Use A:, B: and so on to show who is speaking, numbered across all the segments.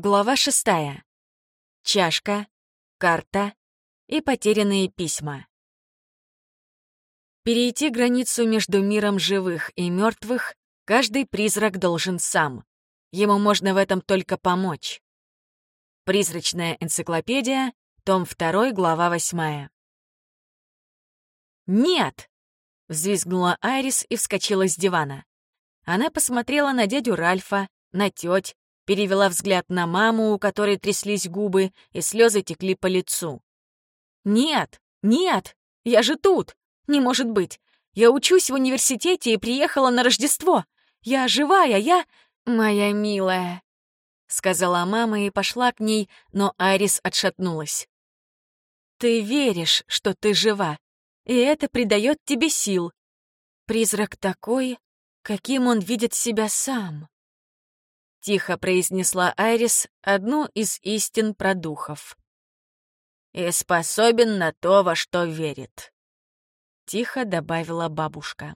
A: Глава шестая. Чашка, карта и потерянные письма. Перейти границу между миром живых и мертвых каждый призрак должен сам. Ему можно в этом только помочь. Призрачная энциклопедия, том 2, глава 8. «Нет!» — взвизгнула Айрис и вскочила с дивана. Она посмотрела на дядю Ральфа, на теть, перевела взгляд на маму, у которой тряслись губы, и слезы текли по лицу. «Нет, нет, я же тут! Не может быть! Я учусь в университете и приехала на Рождество! Я живая, я... моя милая!» Сказала мама и пошла к ней, но Арис отшатнулась. «Ты веришь, что ты жива, и это придает тебе сил. Призрак такой, каким он видит себя сам. — тихо произнесла Айрис одну из истин про духов. «И способен на то, во что верит», — тихо добавила бабушка.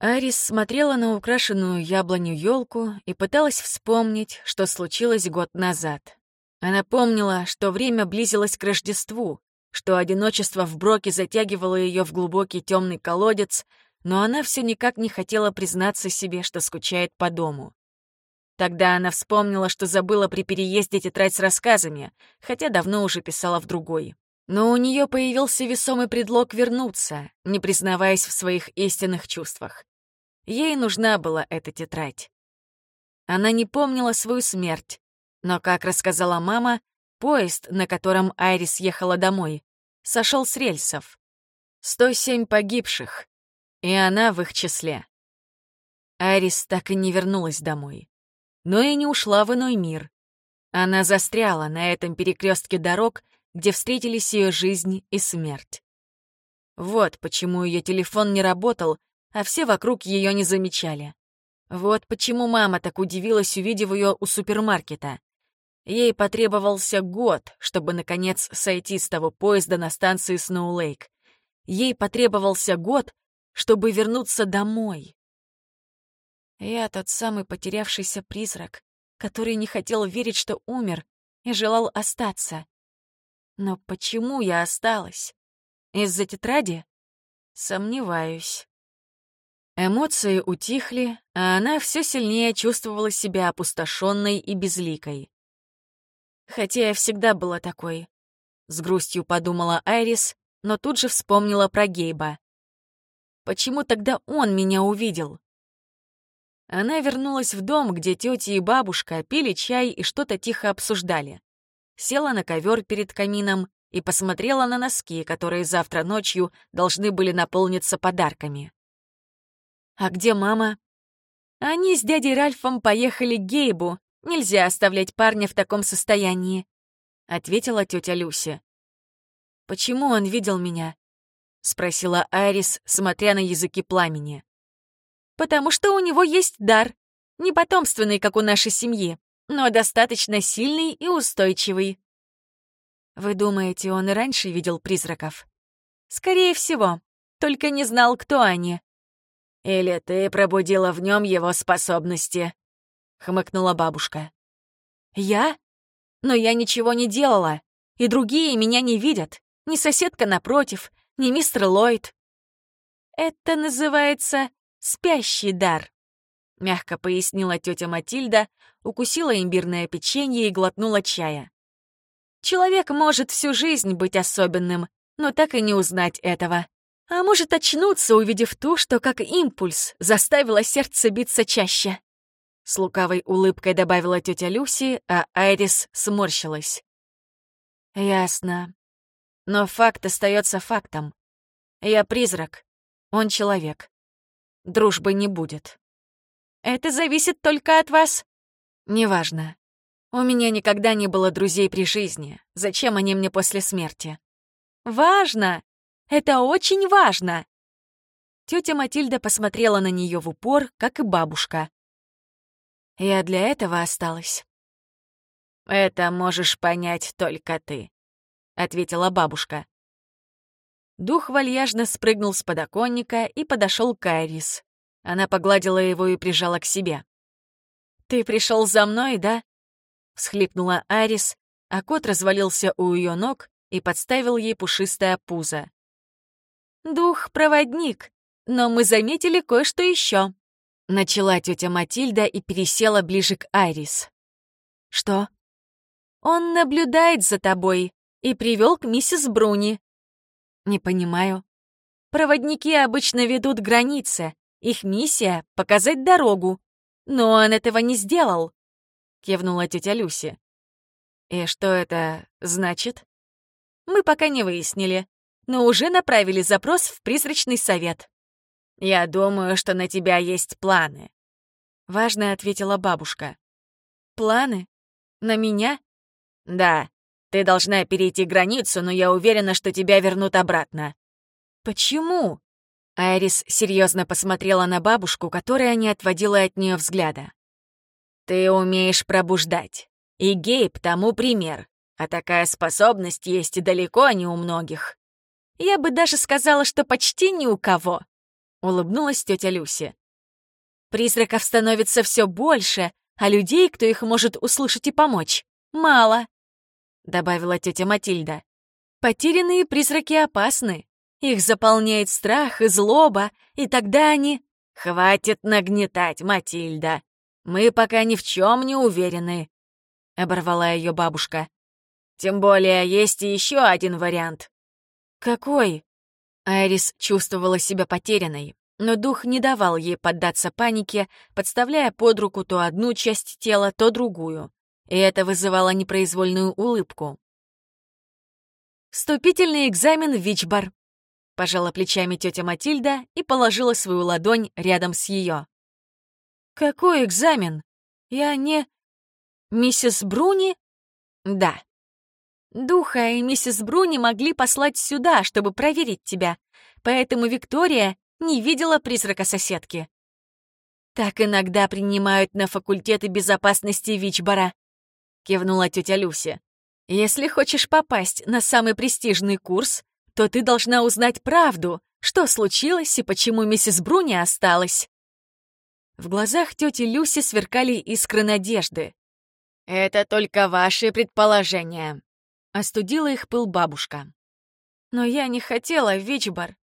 A: Айрис смотрела на украшенную яблоню елку и пыталась вспомнить, что случилось год назад. Она помнила, что время близилось к Рождеству, что одиночество в Броке затягивало ее в глубокий темный колодец — но она все никак не хотела признаться себе, что скучает по дому. Тогда она вспомнила, что забыла при переезде тетрадь с рассказами, хотя давно уже писала в другой. Но у нее появился весомый предлог вернуться, не признаваясь в своих истинных чувствах. Ей нужна была эта тетрадь. Она не помнила свою смерть, но, как рассказала мама, поезд, на котором Айрис ехала домой, сошел с рельсов. 107 погибших, и она в их числе. Арис так и не вернулась домой. Но и не ушла в иной мир. Она застряла на этом перекрестке дорог, где встретились ее жизнь и смерть. Вот почему ее телефон не работал, а все вокруг ее не замечали. Вот почему мама так удивилась, увидев ее у супермаркета. Ей потребовался год, чтобы, наконец, сойти с того поезда на станции Сноулейк. Ей потребовался год, чтобы вернуться домой. Я тот самый потерявшийся призрак, который не хотел верить, что умер, и желал остаться. Но почему я осталась? Из-за тетради? Сомневаюсь. Эмоции утихли, а она все сильнее чувствовала себя опустошенной и безликой. Хотя я всегда была такой. С грустью подумала Айрис, но тут же вспомнила про Гейба. Почему тогда он меня увидел? Она вернулась в дом, где тетя и бабушка пили чай и что-то тихо обсуждали. Села на ковер перед камином и посмотрела на носки, которые завтра ночью должны были наполниться подарками. «А где мама?» «Они с дядей Ральфом поехали к Гейбу. Нельзя оставлять парня в таком состоянии», — ответила тетя Люся. «Почему он видел меня? — спросила Айрис, смотря на языки пламени. «Потому что у него есть дар. Не потомственный, как у нашей семьи, но достаточно сильный и устойчивый». «Вы думаете, он и раньше видел призраков?» «Скорее всего, только не знал, кто они». «Или ты пробудила в нем его способности», — хмыкнула бабушка. «Я? Но я ничего не делала, и другие меня не видят. Ни соседка напротив, не мистер Ллойд. Это называется спящий дар, мягко пояснила тетя Матильда, укусила имбирное печенье и глотнула чая. Человек может всю жизнь быть особенным, но так и не узнать этого. А может очнуться, увидев ту, что как импульс заставила сердце биться чаще. С лукавой улыбкой добавила тетя Люси, а Айрис сморщилась. «Ясно. Но факт остается фактом. Я призрак, он человек. Дружбы не будет. Это зависит только от вас. Неважно. У меня никогда не было друзей при жизни. Зачем они мне после смерти? Важно! Это очень важно! Тетя Матильда посмотрела на нее в упор, как и бабушка. Я для этого осталась. Это можешь понять только ты. — ответила бабушка. Дух вальяжно спрыгнул с подоконника и подошел к Айрис. Она погладила его и прижала к себе. «Ты пришел за мной, да?» — всхлипнула Арис, а кот развалился у ее ног и подставил ей пушистое пузо. «Дух-проводник, но мы заметили кое-что еще», — начала тетя Матильда и пересела ближе к Айрис. «Что?» «Он наблюдает за тобой и привел к миссис Бруни». «Не понимаю». «Проводники обычно ведут границы. Их миссия — показать дорогу. Но он этого не сделал», — кивнула тетя Люси. «И что это значит?» «Мы пока не выяснили, но уже направили запрос в призрачный совет». «Я думаю, что на тебя есть планы», — важно ответила бабушка. «Планы? На меня?» «Да, ты должна перейти границу, но я уверена, что тебя вернут обратно». «Почему?» Айрис серьезно посмотрела на бабушку, которая не отводила от нее взгляда. «Ты умеешь пробуждать. И Гейб тому пример. А такая способность есть далеко не у многих. Я бы даже сказала, что почти ни у кого», — улыбнулась тетя Люси. «Призраков становится все больше, а людей, кто их может услышать и помочь, мало», — добавила тетя Матильда. «Потерянные призраки опасны. Их заполняет страх и злоба, и тогда они...» «Хватит нагнетать, Матильда. Мы пока ни в чем не уверены», — оборвала ее бабушка. «Тем более есть и еще один вариант». «Какой?» Айрис чувствовала себя потерянной, но дух не давал ей поддаться панике, подставляя под руку то одну часть тела, то другую, и это вызывало непроизвольную улыбку. «Вступительный экзамен в Вичбар», — пожала плечами тетя Матильда и положила свою ладонь рядом с ее. «Какой экзамен? Я не...» «Миссис Бруни?» «Да». «Духа и миссис Бруни могли послать сюда, чтобы проверить тебя, поэтому Виктория не видела призрака соседки». «Так иногда принимают на факультеты безопасности Вичбора», — кивнула тетя Люся. «Если хочешь попасть на самый престижный курс, то ты должна узнать правду, что случилось и почему миссис Бруни осталась». В глазах тети Люси сверкали искры надежды. «Это только ваши предположения», — остудила их пыл бабушка. «Но я не хотела, Вичбар.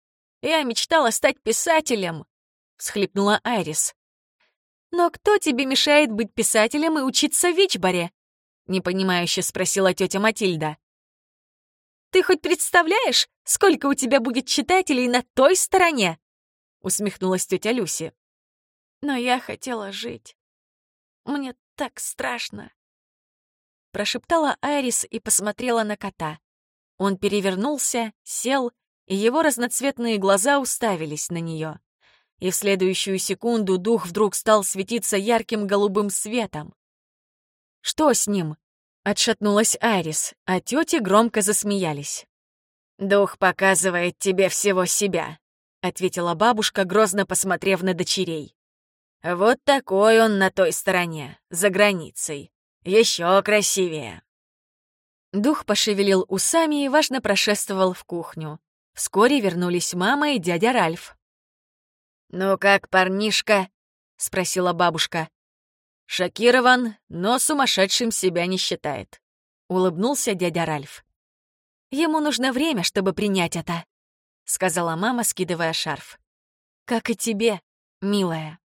A: Я мечтала стать писателем», — всхлипнула Айрис. «Но кто тебе мешает быть писателем и учиться в Вичбаре?» — непонимающе спросила тетя Матильда. «Ты хоть представляешь, сколько у тебя будет читателей на той стороне?» — усмехнулась тетя Люси. «Но я хотела жить. Мне так страшно прошептала Айрис и посмотрела на кота. Он перевернулся, сел, и его разноцветные глаза уставились на нее. И в следующую секунду дух вдруг стал светиться ярким голубым светом. «Что с ним?» — отшатнулась Айрис, а тети громко засмеялись. «Дух показывает тебе всего себя», — ответила бабушка, грозно посмотрев на дочерей. «Вот такой он на той стороне, за границей. Еще красивее!» Дух пошевелил усами и важно прошествовал в кухню. Вскоре вернулись мама и дядя Ральф. «Ну как, парнишка?» — спросила бабушка. «Шокирован, но сумасшедшим себя не считает», — улыбнулся дядя Ральф. «Ему нужно время, чтобы принять это», — сказала мама, скидывая шарф. «Как и тебе, милая».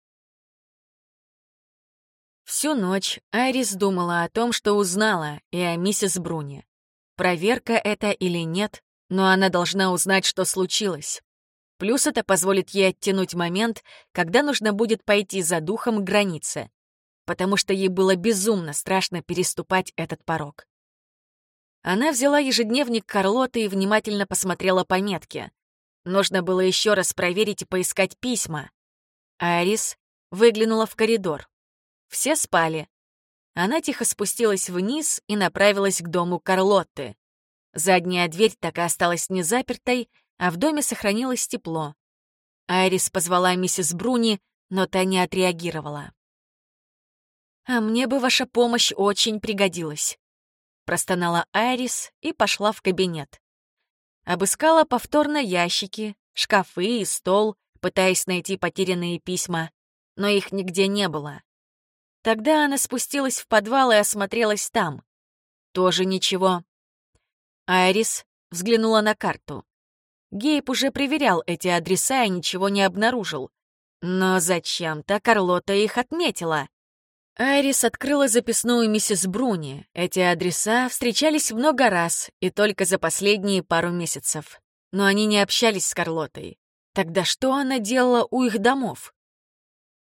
A: Всю ночь Айрис думала о том, что узнала, и о миссис Бруни. Проверка это или нет, но она должна узнать, что случилось. Плюс это позволит ей оттянуть момент, когда нужно будет пойти за духом к границе, потому что ей было безумно страшно переступать этот порог. Она взяла ежедневник Карлоты и внимательно посмотрела пометки. Нужно было еще раз проверить и поискать письма. Айрис выглянула в коридор. Все спали. Она тихо спустилась вниз и направилась к дому Карлотты. Задняя дверь так и осталась незапертой, а в доме сохранилось тепло. Айрис позвала миссис Бруни, но та не отреагировала. «А мне бы ваша помощь очень пригодилась», — простонала Айрис и пошла в кабинет. Обыскала повторно ящики, шкафы и стол, пытаясь найти потерянные письма, но их нигде не было. Тогда она спустилась в подвал и осмотрелась там. Тоже ничего. Айрис взглянула на карту. Гейб уже проверял эти адреса и ничего не обнаружил. Но зачем-то Карлота их отметила. Айрис открыла записную миссис Бруни. Эти адреса встречались много раз и только за последние пару месяцев. Но они не общались с Карлотой. Тогда что она делала у их домов?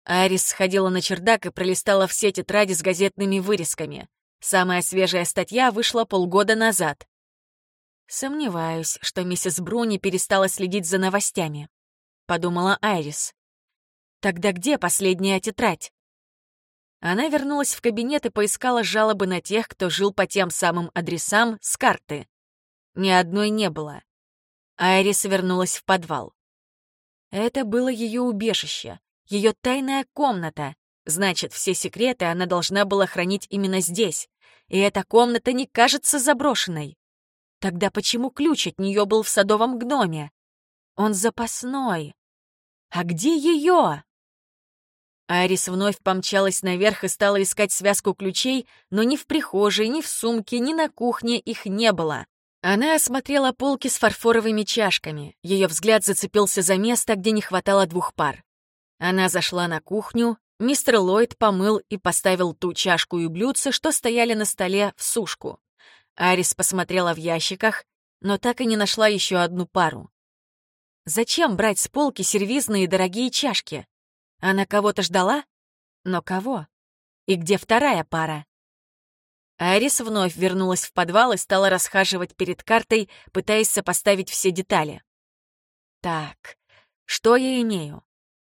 A: Айрис сходила на чердак и пролистала все тетради с газетными вырезками. Самая свежая статья вышла полгода назад. «Сомневаюсь, что миссис Бруни перестала следить за новостями», — подумала Айрис. «Тогда где последняя тетрадь?» Она вернулась в кабинет и поискала жалобы на тех, кто жил по тем самым адресам с карты. Ни одной не было. Айрис вернулась в подвал. Это было ее убежище, ее тайная комната. Значит, все секреты она должна была хранить именно здесь. И эта комната не кажется заброшенной. Тогда почему ключ от нее был в садовом гноме? Он запасной. А где ее? Арис вновь помчалась наверх и стала искать связку ключей, но ни в прихожей, ни в сумке, ни на кухне их не было. Она осмотрела полки с фарфоровыми чашками. Ее взгляд зацепился за место, где не хватало двух пар. Она зашла на кухню, мистер Ллойд помыл и поставил ту чашку и блюдце, что стояли на столе, в сушку. Арис посмотрела в ящиках, но так и не нашла еще одну пару. Зачем брать с полки сервизные дорогие чашки? Она кого-то ждала? Но кого? И где вторая пара? Арис вновь вернулась в подвал и стала расхаживать перед картой, пытаясь сопоставить все детали. Так, что я имею?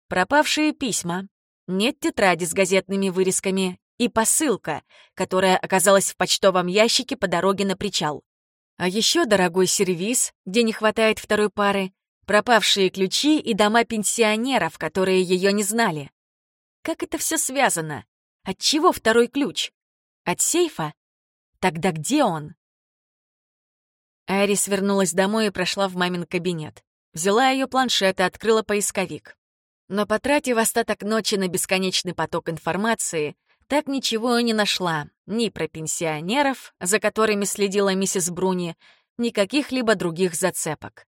A: Пропавшие письма, нет тетради с газетными вырезками и посылка, которая оказалась в почтовом ящике по дороге на причал. А еще дорогой сервиз, где не хватает второй пары, пропавшие ключи и дома пенсионеров, которые ее не знали. Как это все связано? От чего второй ключ? От сейфа? Тогда где он? Арис вернулась домой и прошла в мамин кабинет. Взяла ее планшет и открыла поисковик. Но потратив остаток ночи на бесконечный поток информации, так ничего и не нашла ни про пенсионеров, за которыми следила миссис Бруни, ни каких-либо других зацепок.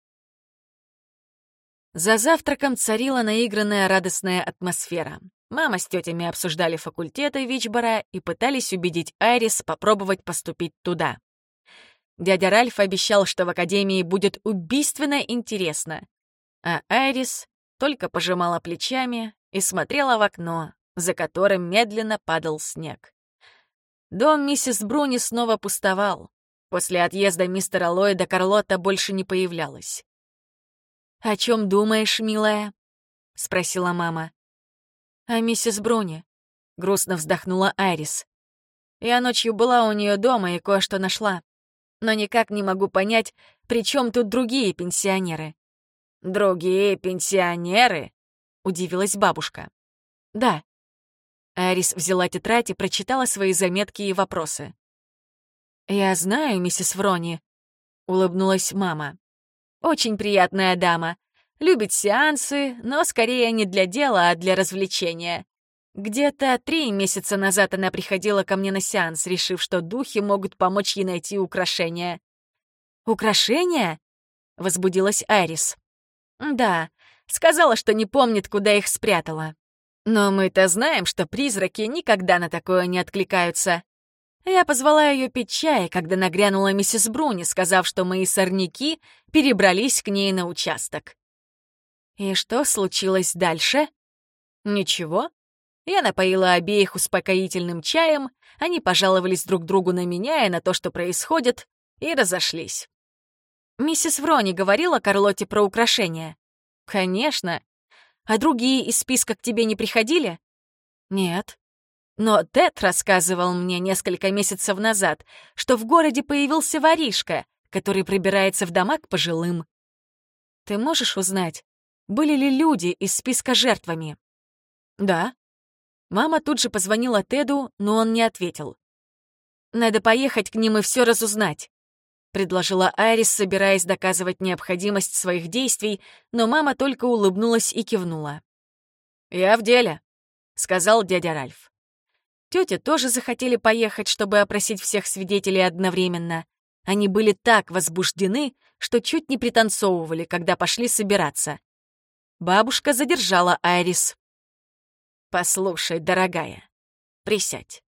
A: За завтраком царила наигранная радостная атмосфера. Мама с тетями обсуждали факультеты Вичбора и пытались убедить Айрис попробовать поступить туда. Дядя Ральф обещал, что в академии будет убийственно интересно, а Айрис только пожимала плечами и смотрела в окно, за которым медленно падал снег. Дом миссис Бруни снова пустовал. После отъезда мистера Ллойда Карлотта больше не появлялась. «О чем думаешь, милая?» — спросила мама. «О миссис Бруни», — грустно вздохнула Айрис. «Я ночью была у нее дома и кое-что нашла. Но никак не могу понять, при чем тут другие пенсионеры. «Другие пенсионеры?» — удивилась бабушка. «Да». Арис взяла тетрадь и прочитала свои заметки и вопросы. «Я знаю, миссис Врони», — улыбнулась мама. «Очень приятная дама. Любит сеансы, но скорее не для дела, а для развлечения. Где-то три месяца назад она приходила ко мне на сеанс, решив, что духи могут помочь ей найти украшения». «Украшения?» — возбудилась Айрис. Да, сказала, что не помнит, куда их спрятала. Но мы-то знаем, что призраки никогда на такое не откликаются. Я позвала ее пить чай, когда нагрянула миссис Бруни, сказав, что мои сорняки перебрались к ней на участок. И что случилось дальше? Ничего. Я напоила обеих успокоительным чаем, они пожаловались друг другу на меня и на то, что происходит, и разошлись. Миссис Врони говорила Карлоте про украшения? Конечно. А другие из списка к тебе не приходили? Нет. Но Тед рассказывал мне несколько месяцев назад, что в городе появился воришка, который прибирается в дома к пожилым. Ты можешь узнать, были ли люди из списка жертвами? Да. Мама тут же позвонила Теду, но он не ответил. Надо поехать к ним и все разузнать предложила Айрис, собираясь доказывать необходимость своих действий, но мама только улыбнулась и кивнула. «Я в деле», — сказал дядя Ральф. Тети тоже захотели поехать, чтобы опросить всех свидетелей одновременно. Они были так возбуждены, что чуть не пританцовывали, когда пошли собираться. Бабушка задержала Айрис. «Послушай, дорогая, присядь».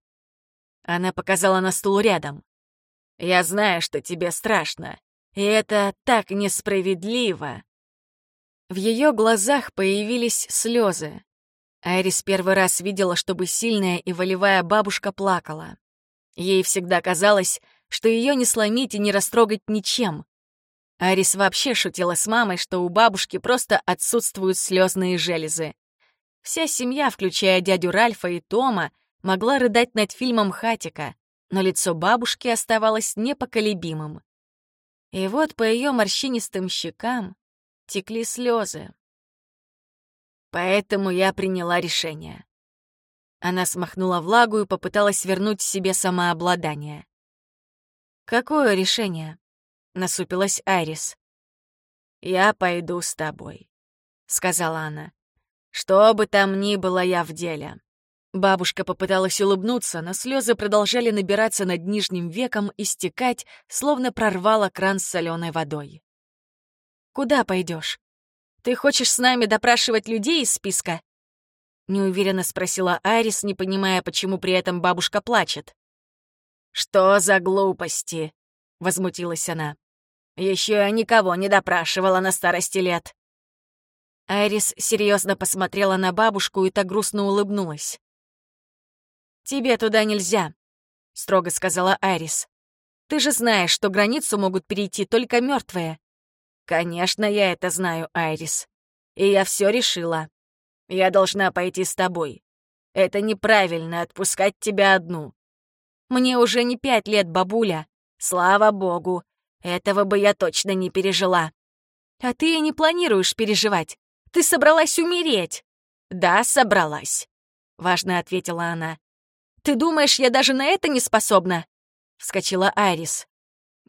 A: Она показала на стул рядом. «Я знаю, что тебе страшно, и это так несправедливо». В ее глазах появились слезы. Айрис первый раз видела, чтобы сильная и волевая бабушка плакала. Ей всегда казалось, что ее не сломить и не растрогать ничем. Айрис вообще шутила с мамой, что у бабушки просто отсутствуют слезные железы. Вся семья, включая дядю Ральфа и Тома, могла рыдать над фильмом «Хатика», но лицо бабушки оставалось непоколебимым. И вот по ее морщинистым щекам текли слезы. Поэтому я приняла решение. Она смахнула влагу и попыталась вернуть себе самообладание. «Какое решение?» — насупилась Айрис. «Я пойду с тобой», — сказала она. «Что бы там ни было я в деле». Бабушка попыталась улыбнуться, но слезы продолжали набираться над нижним веком и стекать, словно прорвала кран с соленой водой. «Куда пойдешь? Ты хочешь с нами допрашивать людей из списка?» Неуверенно спросила Айрис, не понимая, почему при этом бабушка плачет. «Что за глупости?» — возмутилась она. «Еще я никого не допрашивала на старости лет». Айрис серьезно посмотрела на бабушку и так грустно улыбнулась. «Тебе туда нельзя», — строго сказала Айрис. «Ты же знаешь, что границу могут перейти только мертвые. «Конечно, я это знаю, Айрис. И я все решила. Я должна пойти с тобой. Это неправильно отпускать тебя одну. Мне уже не пять лет, бабуля. Слава богу. Этого бы я точно не пережила. А ты и не планируешь переживать. Ты собралась умереть. Да, собралась. Важно ответила она. Ты думаешь, я даже на это не способна? Вскочила Айрис.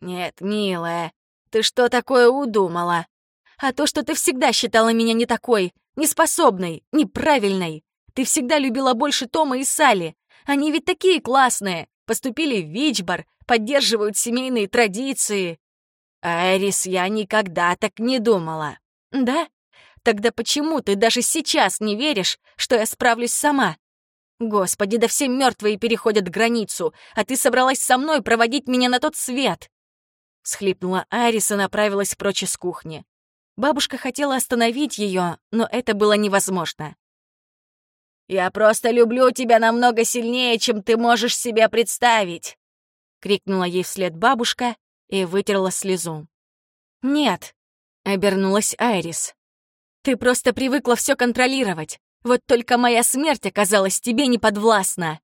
A: Нет, милая, ты что такое удумала? А то, что ты всегда считала меня не такой, неспособной, неправильной. Ты всегда любила больше Тома и Салли. Они ведь такие классные. Поступили в Вичбор, поддерживают семейные традиции. Айрис, я никогда так не думала. Да? Тогда почему ты даже сейчас не веришь, что я справлюсь сама? Господи, да все мертвые переходят границу, а ты собралась со мной проводить меня на тот свет. Схлипнула Айрис и направилась прочь из кухни. Бабушка хотела остановить ее, но это было невозможно. «Я просто люблю тебя намного сильнее, чем ты можешь себе представить!» — крикнула ей вслед бабушка и вытерла слезу. «Нет», — обернулась Айрис. «Ты просто привыкла все контролировать. Вот только моя смерть оказалась тебе неподвластна».